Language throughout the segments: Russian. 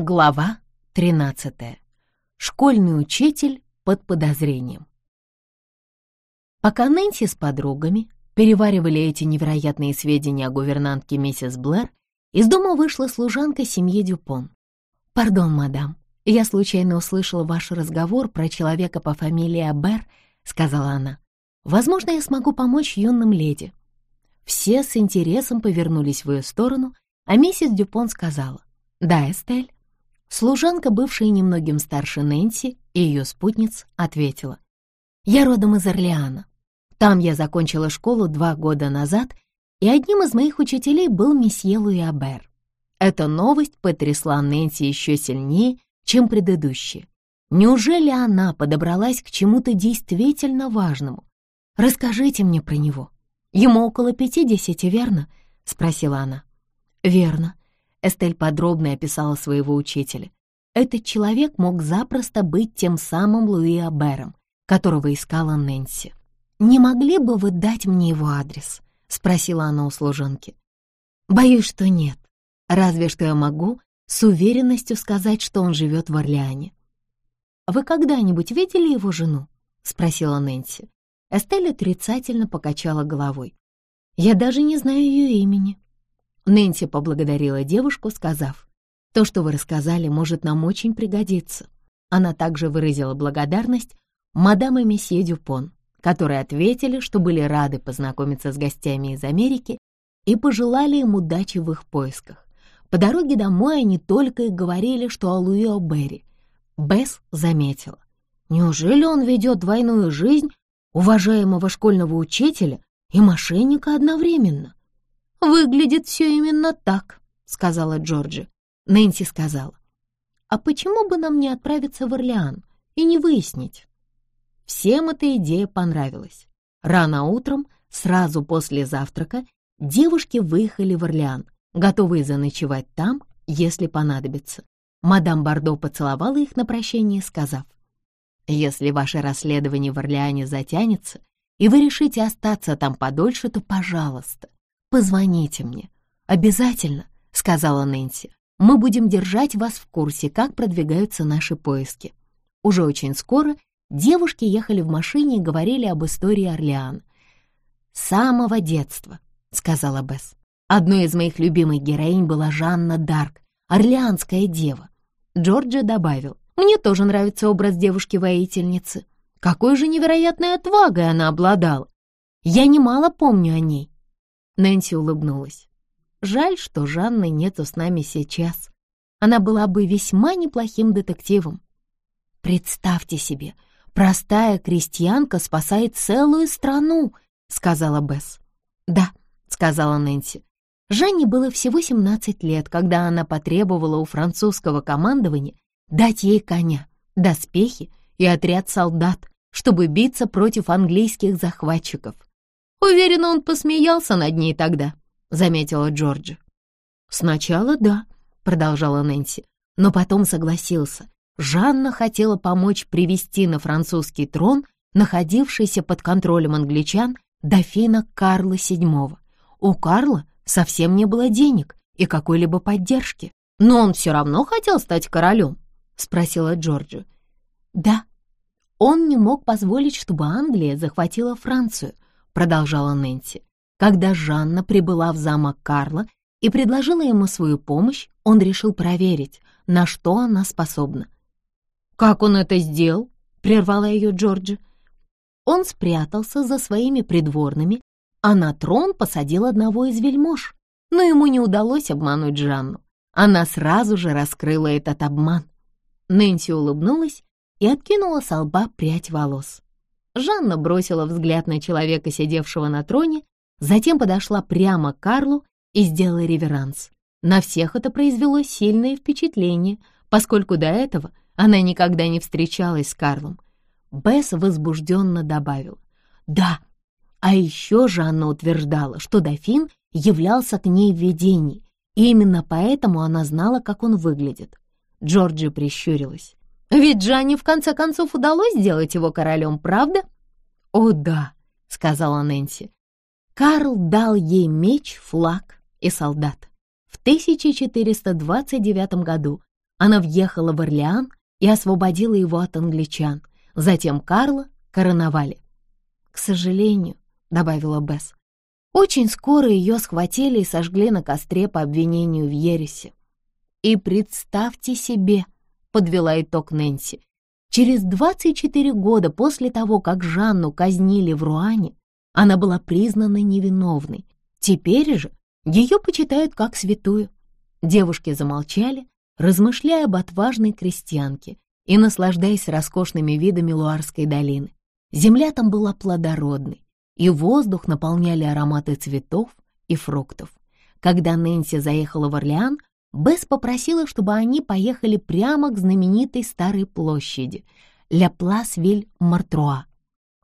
Глава 13. Школьный учитель под подозрением. Пока Нэнси с подругами переваривали эти невероятные сведения о гувернантке миссис Блэр, из дома вышла служанка семьи Дюпон. «Пардон, мадам, я случайно услышала ваш разговор про человека по фамилии Абер», — сказала она. «Возможно, я смогу помочь юным леди». Все с интересом повернулись в ее сторону, а миссис Дюпон сказала. «Да, Эстель». Служанка, бывшая немногим старше Нэнси и ее спутниц, ответила. «Я родом из Орлеана. Там я закончила школу два года назад, и одним из моих учителей был месье Луи Абер. Эта новость потрясла Нэнси еще сильнее, чем предыдущие. Неужели она подобралась к чему-то действительно важному? Расскажите мне про него. Ему около пятидесяти, верно?» — спросила она. «Верно. Эстель подробно описала своего учителя. Этот человек мог запросто быть тем самым Луи Абером, которого искала Нэнси. «Не могли бы вы дать мне его адрес?» — спросила она у служанки. «Боюсь, что нет. Разве что я могу с уверенностью сказать, что он живет в Орлеане». «Вы когда-нибудь видели его жену?» — спросила Нэнси. Эстель отрицательно покачала головой. «Я даже не знаю ее имени». Нэнси поблагодарила девушку, сказав, «То, что вы рассказали, может нам очень пригодиться». Она также выразила благодарность мадам и месье Дюпон, которые ответили, что были рады познакомиться с гостями из Америки и пожелали им удачи в их поисках. По дороге домой они только и говорили, что о Луи О'Берри. Бесс заметила, неужели он ведет двойную жизнь уважаемого школьного учителя и мошенника одновременно? «Выглядит все именно так», — сказала Джорджи. Нэнси сказала, «А почему бы нам не отправиться в Орлеан и не выяснить?» Всем эта идея понравилась. Рано утром, сразу после завтрака, девушки выехали в Орлеан, готовые заночевать там, если понадобится. Мадам Бардо поцеловала их на прощение, сказав, «Если ваше расследование в Орлеане затянется, и вы решите остаться там подольше, то, пожалуйста, «Позвоните мне. Обязательно», — сказала Нэнси. «Мы будем держать вас в курсе, как продвигаются наши поиски». Уже очень скоро девушки ехали в машине и говорили об истории Орлеана. «С самого детства», — сказала Бесс. «Одной из моих любимых героинь была Жанна Дарк, орлеанская дева». Джорджи добавил, «Мне тоже нравится образ девушки-воительницы. Какой же невероятной отвагой она обладала! Я немало помню о ней. Нэнси улыбнулась. Жаль, что Жанны нету с нами сейчас. Она была бы весьма неплохим детективом. Представьте себе, простая крестьянка спасает целую страну, сказала Бесс. Да, сказала Нэнси. Жанне было всего 17 лет, когда она потребовала у французского командования дать ей коня, доспехи и отряд солдат, чтобы биться против английских захватчиков. Уверена, он посмеялся над ней тогда», — заметила Джорджи. «Сначала да», — продолжала Нэнси, «но потом согласился. Жанна хотела помочь привести на французский трон, находившийся под контролем англичан, дофина Карла VII. У Карла совсем не было денег и какой-либо поддержки. Но он все равно хотел стать королем?» — спросила Джорджи. «Да. Он не мог позволить, чтобы Англия захватила Францию», продолжала Нэнси. Когда Жанна прибыла в замок Карла и предложила ему свою помощь, он решил проверить, на что она способна. «Как он это сделал?» — прервала ее Джорджи. Он спрятался за своими придворными, а на трон посадил одного из вельмож, но ему не удалось обмануть Жанну. Она сразу же раскрыла этот обман. Нэнси улыбнулась и откинула с лба прядь волос. Жанна бросила взгляд на человека, сидевшего на троне, затем подошла прямо к Карлу и сделала реверанс. На всех это произвело сильное впечатление, поскольку до этого она никогда не встречалась с Карлом. Бесс возбужденно добавил. «Да, а еще Жанна утверждала, что дофин являлся к ней в видении, и именно поэтому она знала, как он выглядит». Джорджи прищурилась. Ведь Жанне в конце концов удалось сделать его королем, правда? О, да, сказала Нэнси. Карл дал ей меч, флаг и солдат. В 1429 году она въехала в Орлеан и освободила его от англичан. Затем Карла короновали. «К сожалению», — добавила Бесс, очень скоро ее схватили и сожгли на костре по обвинению в ересе. «И представьте себе», — подвела итог Нэнси, через 24 года после того, как Жанну казнили в Руане, она была признана невиновной. Теперь же ее почитают как святую. Девушки замолчали, размышляя об отважной крестьянке и наслаждаясь роскошными видами Луарской долины. Земля там была плодородной, и воздух наполняли ароматы цветов и фруктов. Когда Нэнси заехала в Орлеан, Бесс попросила, чтобы они поехали прямо к знаменитой старой площади Ля Плас-Виль-Мартруа,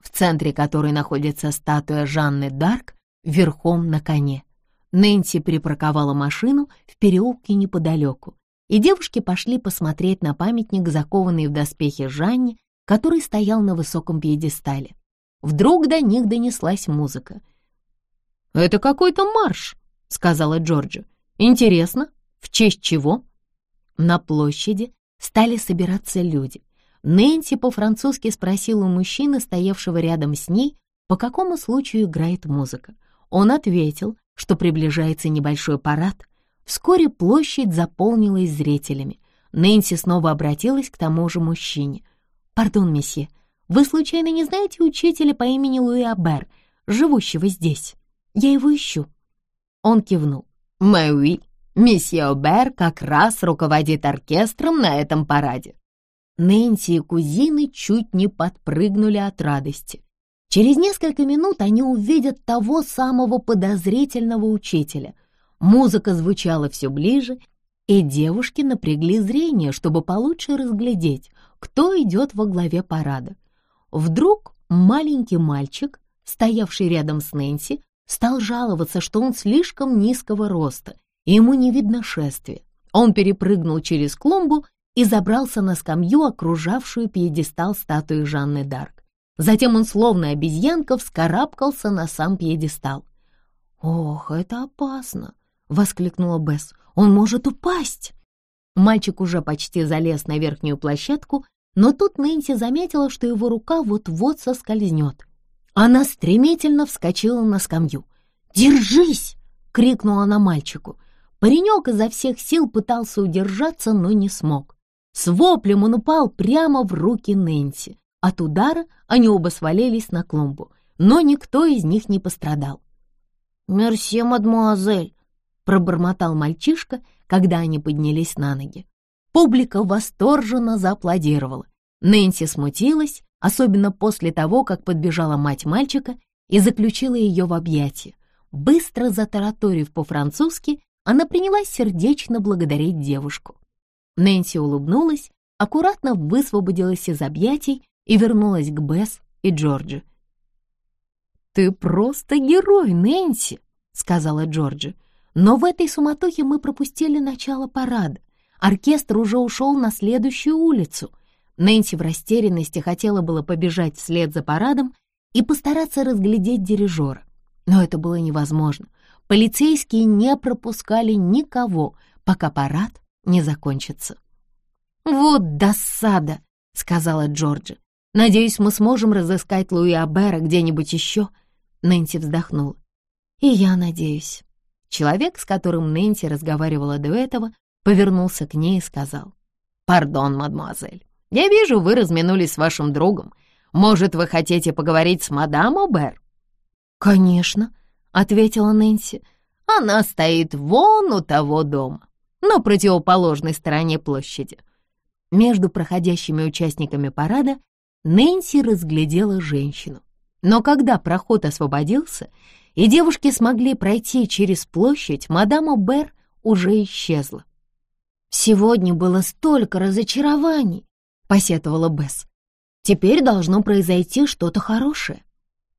в центре которой находится статуя Жанны Дарк верхом на коне. Нэнси припарковала машину в переулке неподалеку, и девушки пошли посмотреть на памятник, закованный в доспехи Жанне, который стоял на высоком пьедестале. Вдруг до них донеслась музыка. «Это какой-то марш», — сказала Джорджи. «Интересно, в честь чего?» На площади стали собираться люди. Нэнси по-французски спросила у мужчины, стоявшего рядом с ней, по какому случаю играет музыка. Он ответил, что приближается небольшой парад. Вскоре площадь заполнилась зрителями. Нэнси снова обратилась к тому же мужчине. «Пардон, месье, вы случайно не знаете учителя по имени Луи Абер, живущего здесь? Я его ищу». Он кивнул. «Мэуи, месье Абер как раз руководит оркестром на этом параде». Нэнси и кузины чуть не подпрыгнули от радости. Через несколько минут они увидят того самого подозрительного учителя. Музыка звучала все ближе, и девушки напрягли зрение, чтобы получше разглядеть, кто идет во главе парада. Вдруг маленький мальчик, стоявший рядом с Нэнси, стал жаловаться, что он слишком низкого роста, ему не видно шествия. Он перепрыгнул через клумбу и забрался на скамью, окружавшую пьедестал статуи Жанны Дарк. Затем он, словно обезьянка, вскарабкался на сам пьедестал. «Ох, это опасно!» — воскликнула Бесс. «Он может упасть!» Мальчик уже почти залез на верхнюю площадку но тут Нэнси заметила, что его рука вот-вот соскользнет. Она стремительно вскочила на скамью. «Держись!» — крикнула она мальчику. Паренек изо всех сил пытался удержаться, но не смог. С воплем он упал прямо в руки Нэнси. От удара они оба свалились на клумбу, но никто из них не пострадал. «Мерси, мадмуазель!» — пробормотал мальчишка, когда они поднялись на ноги. Публика восторженно зааплодировала. Нэнси смутилась, особенно после того, как подбежала мать мальчика и заключила ее в объятия. Быстро затараторив по-французски, она принялась сердечно благодарить девушку. Нэнси улыбнулась, аккуратно высвободилась из объятий и вернулась к Бесс и Джорджи. «Ты просто герой, Нэнси!» — сказала Джорджи. «Но в этой суматохе мы пропустили начало парада. Оркестр уже ушел на следующую улицу. Нэнси в растерянности хотела было побежать вслед за парадом и постараться разглядеть дирижера. Но это было невозможно. Полицейские не пропускали никого, пока парад не закончится. «Вот досада!» — сказала Джорджи. «Надеюсь, мы сможем разыскать Луи Абера где-нибудь еще?» Нэнси вздохнула. «И я надеюсь». Человек, с которым Нэнси разговаривала до этого, повернулся к ней и сказал. «Пардон, мадемуазель, я вижу, вы разминулись с вашим другом. Может, вы хотите поговорить с мадам Обер?» «Конечно», — ответила Нэнси. «Она стоит вон у того дома, на противоположной стороне площади». Между проходящими участниками парада Нэнси разглядела женщину. Но когда проход освободился, и девушки смогли пройти через площадь, мадам Обер уже исчезла. «Сегодня было столько разочарований», — посетовала Бесс. «Теперь должно произойти что-то хорошее».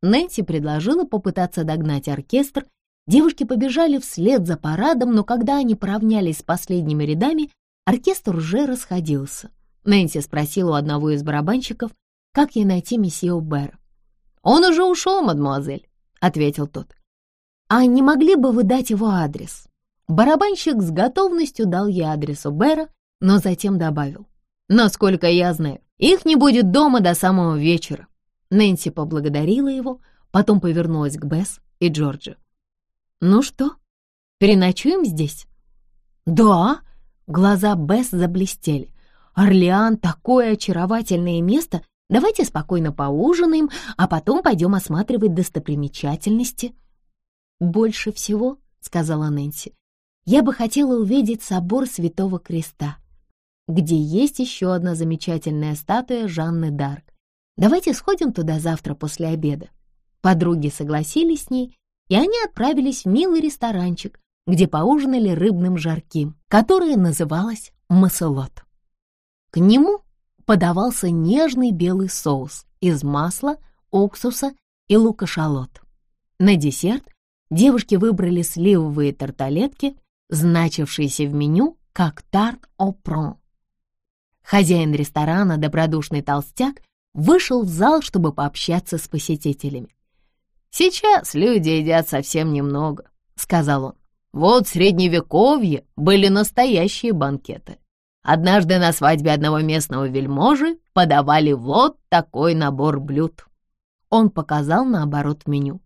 Нэнси предложила попытаться догнать оркестр. Девушки побежали вслед за парадом, но когда они поравнялись с последними рядами, оркестр уже расходился. Нэнси спросила у одного из барабанщиков, как ей найти месье Бэра. «Он уже ушел, мадемуазель», — ответил тот. «А не могли бы вы дать его адрес?» Барабанщик с готовностью дал ей адрес Убера, но затем добавил. «Насколько я знаю, их не будет дома до самого вечера». Нэнси поблагодарила его, потом повернулась к Бесс и Джорджи. «Ну что, переночуем здесь?» «Да!» — глаза Бесс заблестели. «Орлеан — такое очаровательное место! Давайте спокойно поужинаем, а потом пойдем осматривать достопримечательности». «Больше всего, — сказала Нэнси, — я бы хотела увидеть собор Святого Креста, где есть еще одна замечательная статуя Жанны Дарк. Давайте сходим туда завтра после обеда». Подруги согласились с ней, и они отправились в милый ресторанчик, где поужинали рыбным жарким, которое называлось маселот. К нему подавался нежный белый соус из масла, уксуса и лука-шалот. На десерт девушки выбрали сливовые тарталетки, значившиеся в меню как тарт о прон. Хозяин ресторана, добродушный толстяк, вышел в зал, чтобы пообщаться с посетителями. «Сейчас люди едят совсем немного», — сказал он. «Вот в Средневековье были настоящие банкеты. Однажды на свадьбе одного местного вельможи подавали вот такой набор блюд». Он показал наоборот меню.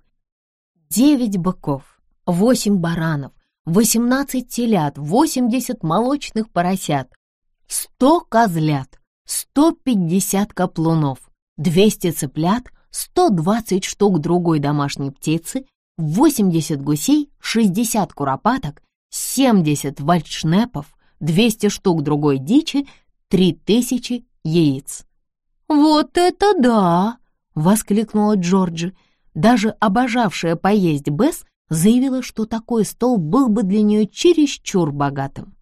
Девять быков, восемь баранов, восемнадцать телят, восемьдесят молочных поросят, сто козлят, сто пятьдесят каплунов, двести цыплят — 120 штук другой домашней птицы, 80 гусей, 60 куропаток, 70 вальдшнепов, 200 штук другой дичи, 3000 яиц. «Вот это да!» — воскликнула Джорджи. Даже обожавшая поесть Бесс заявила, что такой стол был бы для нее чересчур богатым.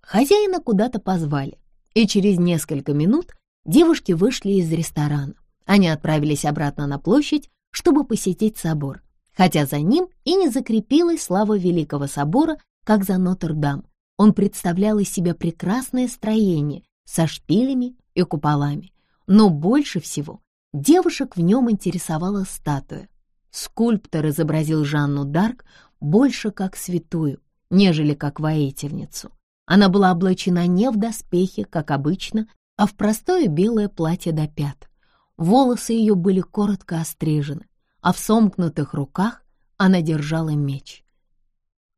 Хозяина куда-то позвали, и через несколько минут девушки вышли из ресторана. Они отправились обратно на площадь, чтобы посетить собор, хотя за ним и не закрепилась слава Великого собора, как за Нотр-Дам. Он представлял из себя прекрасное строение со шпилями и куполами, но больше всего девушек в нем интересовала статуя. Скульптор изобразил Жанну Дарк больше как святую, нежели как воительницу. Она была облачена не в доспехи, как обычно, а в простое белое платье до пят. Волосы ее были коротко острижены, а в сомкнутых руках она держала меч.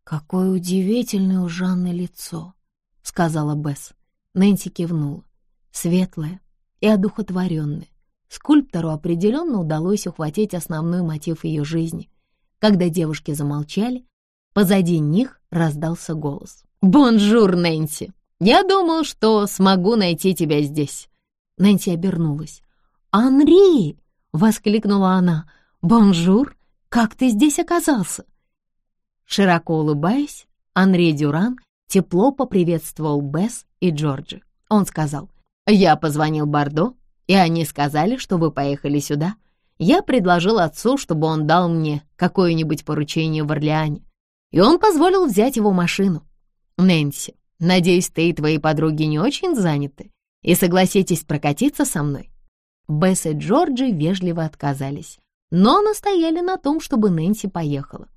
«Какое удивительное у Жанны лицо!» — сказала Бесс. Нэнси кивнула. Светлое и одухотворенное. Скульптору определенно удалось ухватить основной мотив ее жизни. Когда девушки замолчали, позади них раздался голос. «Bonjour, Нэнси! Я думал, что смогу найти тебя здесь!» Нэнси обернулась. «Анри!» — воскликнула она. «Bonjour! Как ты здесь оказался?» Широко улыбаясь, Анри Дюран тепло поприветствовал Бесс и Джорджи. Он сказал, «Я позвонил Бордо, и они сказали, что вы поехали сюда. Я предложил отцу, чтобы он дал мне какое-нибудь поручение в Орлеане, и он позволил взять его машину. Нэнси, надеюсь, ты и твои подруги не очень заняты, и согласитесь прокатиться со мной?» Бесс и Джорджи вежливо отказались, но настояли на том, чтобы Нэнси поехала.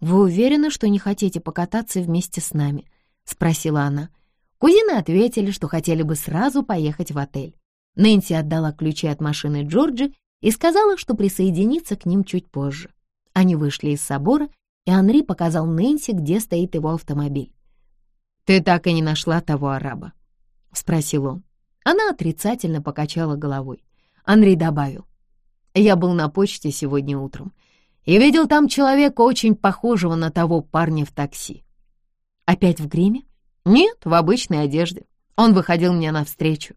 «Вы уверены, что не хотите покататься вместе с нами?» — спросила она. Кузины ответили, что хотели бы сразу поехать в отель. Нэнси отдала ключи от машины Джорджи и сказала, что присоединится к ним чуть позже. Они вышли из собора, и Анри показал Нэнси, где стоит его автомобиль. «Ты так и не нашла того араба?» — спросил он. Она отрицательно покачала головой. Андрей добавил. «Я был на почте сегодня утром и видел там человека, очень похожего на того парня в такси». «Опять в гриме?» «Нет, в обычной одежде. Он выходил мне навстречу».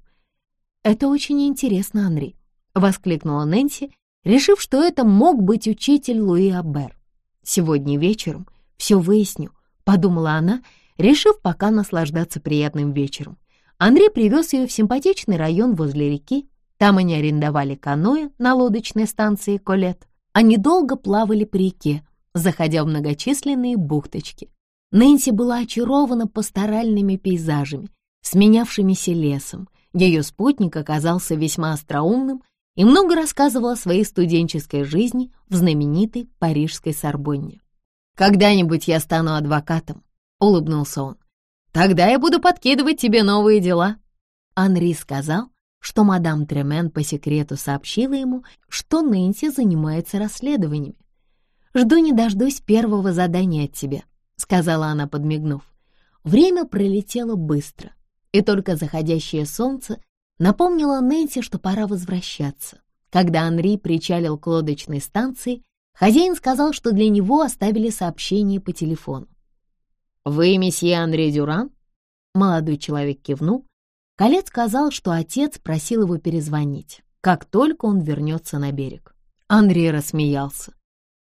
«Это очень интересно, Андрей», — воскликнула Нэнси, решив, что это мог быть учитель Луи Абер. «Сегодня вечером все выясню», — подумала она, решив пока наслаждаться приятным вечером. Андрей привез ее в симпатичный район возле реки. Там они арендовали каноэ на лодочной станции Колет. Они долго плавали по реке, заходя в многочисленные бухточки. Нэнси была очарована пасторальными пейзажами, сменявшимися лесом. Ее спутник оказался весьма остроумным и много рассказывал о своей студенческой жизни в знаменитой парижской Сорбонне. «Когда-нибудь я стану адвокатом», — улыбнулся он. Тогда я буду подкидывать тебе новые дела». Анри сказал, что мадам Тремен по секрету сообщила ему, что Нэнси занимается расследованиями. «Жду не дождусь первого задания от тебя», — сказала она, подмигнув. Время пролетело быстро, и только заходящее солнце напомнило Нэнси, что пора возвращаться. Когда Анри причалил к лодочной станции, хозяин сказал, что для него оставили сообщение по телефону. «Вы месье Анри Дюран?» Молодой человек кивнул. Колец сказал, что отец просил его перезвонить, как только он вернется на берег. Анри рассмеялся.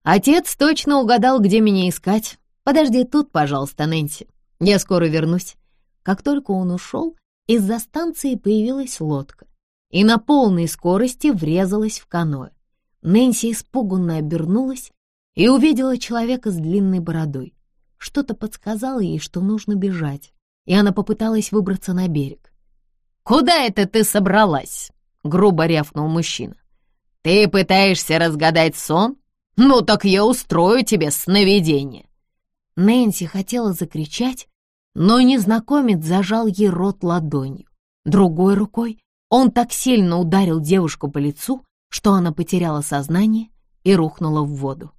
«Отец точно угадал, где меня искать. Подожди тут, пожалуйста, Нэнси. Я скоро вернусь». Как только он ушел, из-за станции появилась лодка и на полной скорости врезалась в каноэ. Нэнси испуганно обернулась и увидела человека с длинной бородой. Что-то подсказало ей, что нужно бежать, и она попыталась выбраться на берег. «Куда это ты собралась?» — грубо рявкнул мужчина. «Ты пытаешься разгадать сон? Ну так я устрою тебе сновидение!» Нэнси хотела закричать, но незнакомец зажал ей рот ладонью. Другой рукой он так сильно ударил девушку по лицу, что она потеряла сознание и рухнула в воду.